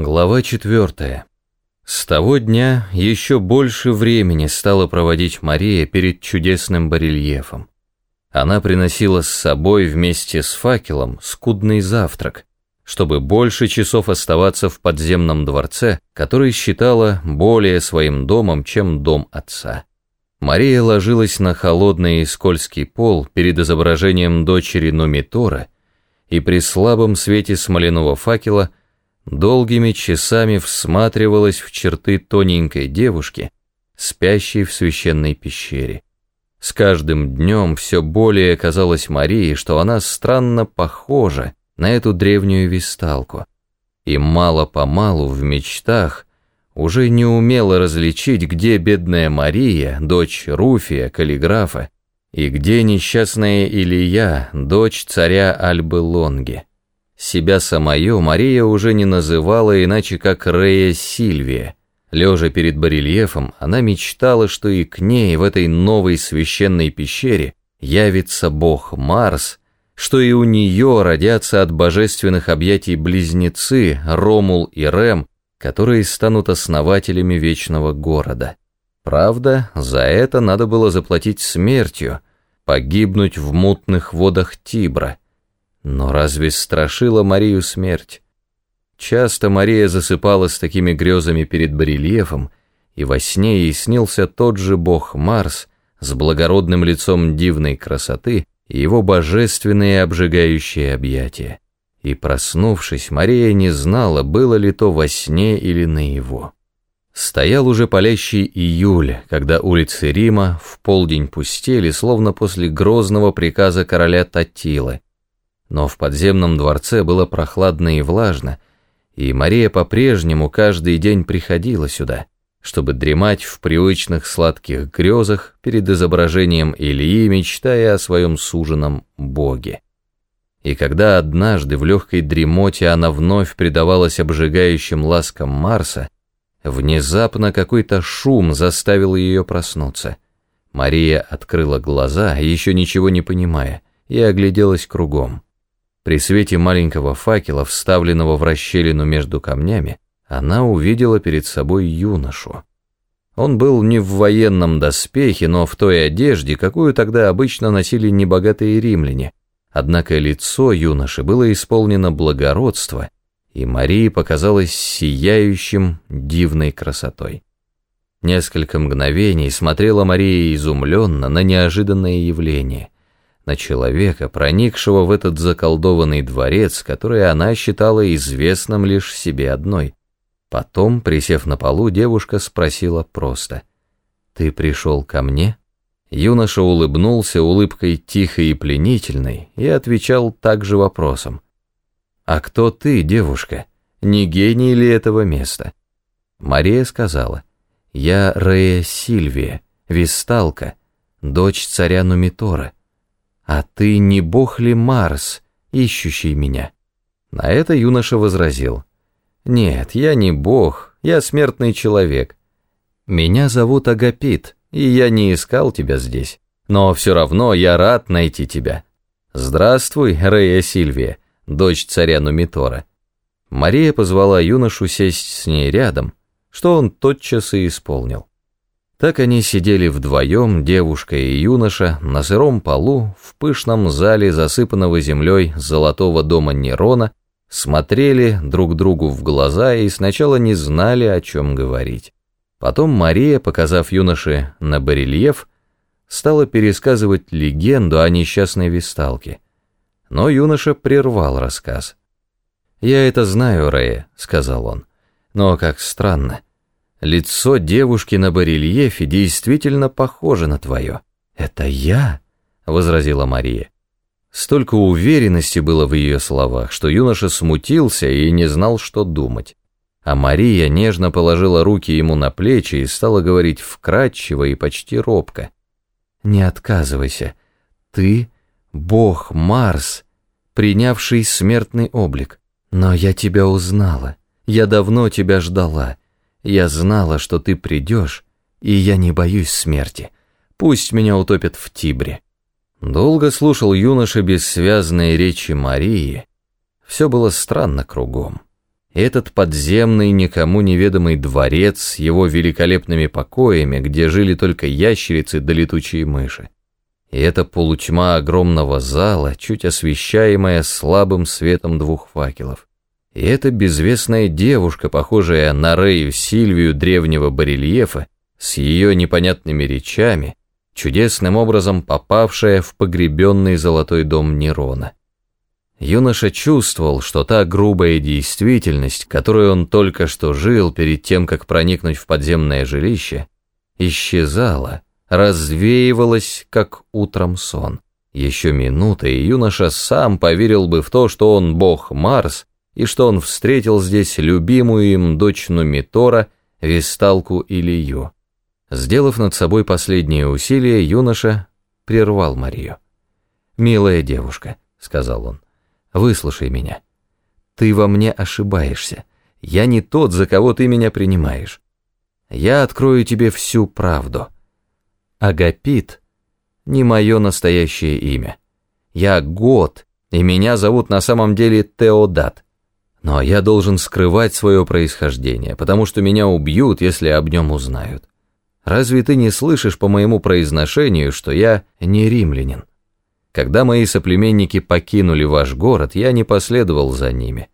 Глава четвертая. С того дня еще больше времени стала проводить Мария перед чудесным барельефом. Она приносила с собой вместе с факелом скудный завтрак, чтобы больше часов оставаться в подземном дворце, который считала более своим домом, чем дом отца. Мария ложилась на холодный и скользкий пол перед изображением дочери Нумитора и при слабом свете смоляного факела – долгими часами всматривалась в черты тоненькой девушки, спящей в священной пещере. С каждым днем все более казалось Марии, что она странно похожа на эту древнюю висталку, и мало-помалу в мечтах уже не умела различить, где бедная Мария, дочь Руфия, каллиграфа, и где несчастная Илья, дочь царя Альбы Лонги. Себя самое Мария уже не называла иначе как Рея Сильвия. Лежа перед барельефом, она мечтала, что и к ней в этой новой священной пещере явится бог Марс, что и у нее родятся от божественных объятий близнецы Ромул и Рем, которые станут основателями вечного города. Правда, за это надо было заплатить смертью, погибнуть в мутных водах Тибра – но разве страшила Марию смерть? Часто Мария засыпала с такими грезами перед барельефом, и во сне ей снился тот же бог Марс с благородным лицом дивной красоты и его божественные обжигающие объятия. И проснувшись, Мария не знала, было ли то во сне или наяву. Стоял уже палящий июль, когда улицы Рима в полдень пустели, словно после грозного приказа короля Татилы, но в подземном дворце было прохладно и влажно, и Мария по-прежнему каждый день приходила сюда, чтобы дремать в привычных сладких грезах перед изображением Ильи, мечтая о своем суженом Боге. И когда однажды в легкой дремоте она вновь предавалась обжигающим ласкам Марса, внезапно какой-то шум заставил ее проснуться. Мария открыла глаза, еще ничего не понимая, и огляделась кругом. При свете маленького факела, вставленного в расщелину между камнями, она увидела перед собой юношу. Он был не в военном доспехе, но в той одежде, какую тогда обычно носили небогатые римляне. Однако лицо юноши было исполнено благородства, и Марии показалось сияющим дивной красотой. Несколько мгновений смотрела Мария изумленно на неожиданное явление – на человека, проникшего в этот заколдованный дворец, который она считала известным лишь себе одной. Потом, присев на полу, девушка спросила просто, «Ты пришел ко мне?» Юноша улыбнулся улыбкой тихой и пленительной и отвечал также вопросом, «А кто ты, девушка? Не гений ли этого места?» Мария сказала, «Я Рея Сильвия, Висталка, дочь царя Нумитора. «А ты не бог ли Марс, ищущий меня?» На это юноша возразил. «Нет, я не бог, я смертный человек. Меня зовут Агапит, и я не искал тебя здесь. Но все равно я рад найти тебя. Здравствуй, Рея Сильвия, дочь царя Нумитора». Мария позвала юношу сесть с ней рядом, что он тотчас и исполнил. Так они сидели вдвоем, девушка и юноша, на сыром полу, в пышном зале, засыпанного землей золотого дома Нерона, смотрели друг другу в глаза и сначала не знали, о чем говорить. Потом Мария, показав юноше на барельеф, стала пересказывать легенду о несчастной висталке. Но юноша прервал рассказ. «Я это знаю, Рея», — сказал он, — «но как странно». Лицо девушки на барельефе действительно похоже на твое. Это я, возразила Мария. Столько уверенности было в ее словах, что юноша смутился и не знал, что думать. А Мария нежно положила руки ему на плечи и стала говорить вкрадчиво и почти робко. «Не отказывайся. Ты — бог Марс, принявший смертный облик. Но я тебя узнала. Я давно тебя ждала. Я знала, что ты придешь, и я не боюсь смерти. Пусть меня утопят в Тибре». Долго слушал юноша бессвязные речи Марии. Все было странно кругом. этот подземный, никому неведомый дворец с его великолепными покоями, где жили только ящерицы да летучие мыши. И эта полутьма огромного зала, чуть освещаемая слабым светом двух факелов. И эта безвестная девушка, похожая на Рею Сильвию древнего барельефа, с ее непонятными речами, чудесным образом попавшая в погребенный золотой дом Нерона. Юноша чувствовал, что та грубая действительность, которой он только что жил перед тем, как проникнуть в подземное жилище, исчезала, развеивалась, как утром сон. Еще минута, и юноша сам поверил бы в то, что он бог Марс, и что он встретил здесь любимую им дочь Нумитора, Весталку Илью. Сделав над собой последнее усилие, юноша прервал Марию. «Милая девушка», — сказал он, — Выслушай меня. Ты во мне ошибаешься. Я не тот, за кого ты меня принимаешь. Я открою тебе всю правду. Агапит — не мое настоящее имя. Я Год, и меня зовут на самом деле Теодат. Но я должен скрывать свое происхождение, потому что меня убьют, если об нем узнают. Разве ты не слышишь по моему произношению, что я не римлянин? Когда мои соплеменники покинули ваш город, я не последовал за ними.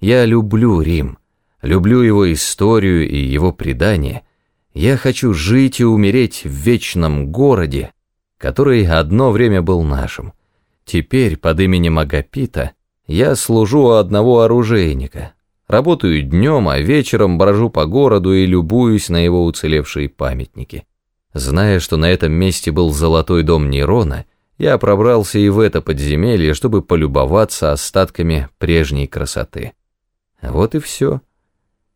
Я люблю Рим, люблю его историю и его предания. Я хочу жить и умереть в вечном городе, который одно время был нашим. Теперь под именем Агапита я служу у одного оружейника. Работаю днем, а вечером брожу по городу и любуюсь на его уцелевшие памятники. Зная, что на этом месте был золотой дом Нерона, я пробрался и в это подземелье, чтобы полюбоваться остатками прежней красоты. Вот и все.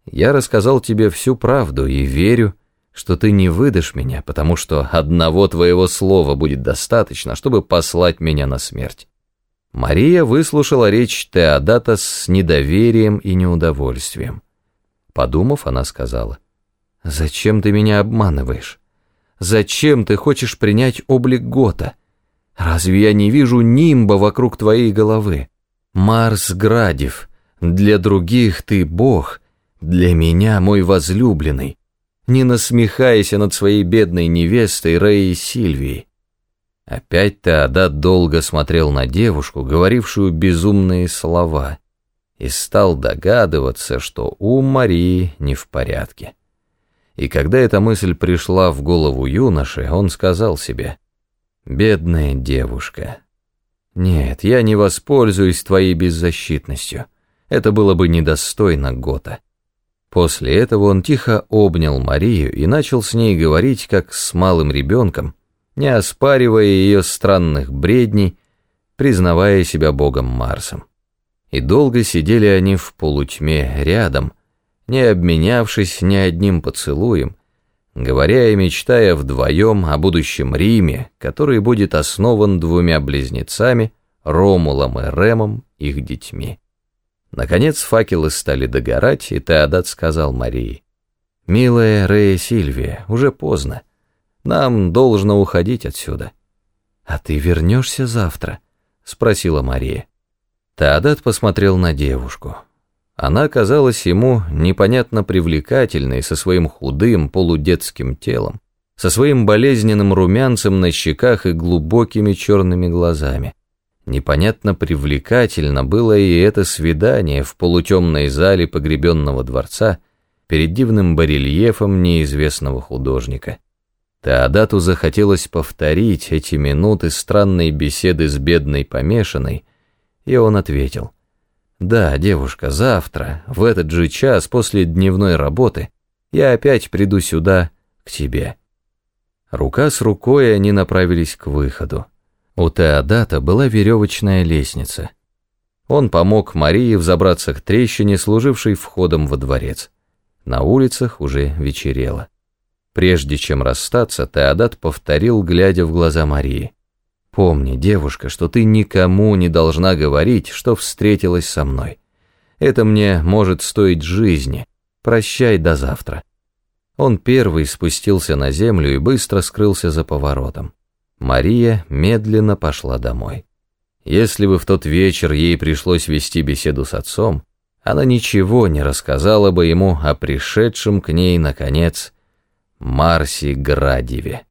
Я рассказал тебе всю правду и верю, что ты не выдашь меня, потому что одного твоего слова будет достаточно, чтобы послать меня на смерть. Мария выслушала речь Теодата с недоверием и неудовольствием. Подумав, она сказала, «Зачем ты меня обманываешь? Зачем ты хочешь принять облик Гота?» Разве я не вижу нимба вокруг твоей головы? Марс Градив, для других ты бог, для меня мой возлюбленный. Не насмехайся над своей бедной невестой Рэй Сильвией. Опять Теодат долго смотрел на девушку, говорившую безумные слова, и стал догадываться, что ум Марии не в порядке. И когда эта мысль пришла в голову юноши, он сказал себе, Бедная девушка. Нет, я не воспользуюсь твоей беззащитностью. Это было бы недостойно Гота. После этого он тихо обнял Марию и начал с ней говорить, как с малым ребенком, не оспаривая ее странных бредней, признавая себя богом Марсом. И долго сидели они в полутьме рядом, не обменявшись ни одним поцелуем, говоря и мечтая вдвоем о будущем Риме, который будет основан двумя близнецами, Ромулом и Ремом, их детьми. Наконец факелы стали догорать, и Теодат сказал Марии, «Милая Рея Сильвия, уже поздно. Нам должно уходить отсюда». «А ты вернешься завтра?» — спросила Мария. Теодат посмотрел на девушку. Она казалась ему непонятно привлекательной со своим худым полудетским телом, со своим болезненным румянцем на щеках и глубокими черными глазами. Непонятно привлекательно было и это свидание в полутемной зале погребенного дворца перед дивным барельефом неизвестного художника. Теодату захотелось повторить эти минуты странной беседы с бедной помешанной, и он ответил — да, девушка, завтра, в этот же час после дневной работы, я опять приду сюда, к тебе. Рука с рукой они направились к выходу. У Теодата была веревочная лестница. Он помог Марии взобраться к трещине, служившей входом во дворец. На улицах уже вечерело. Прежде чем расстаться, Теодат повторил, глядя в глаза Марии. Помни, девушка, что ты никому не должна говорить, что встретилась со мной. Это мне может стоить жизни. Прощай до завтра. Он первый спустился на землю и быстро скрылся за поворотом. Мария медленно пошла домой. Если бы в тот вечер ей пришлось вести беседу с отцом, она ничего не рассказала бы ему о пришедшем к ней, наконец, Марсе Градиве.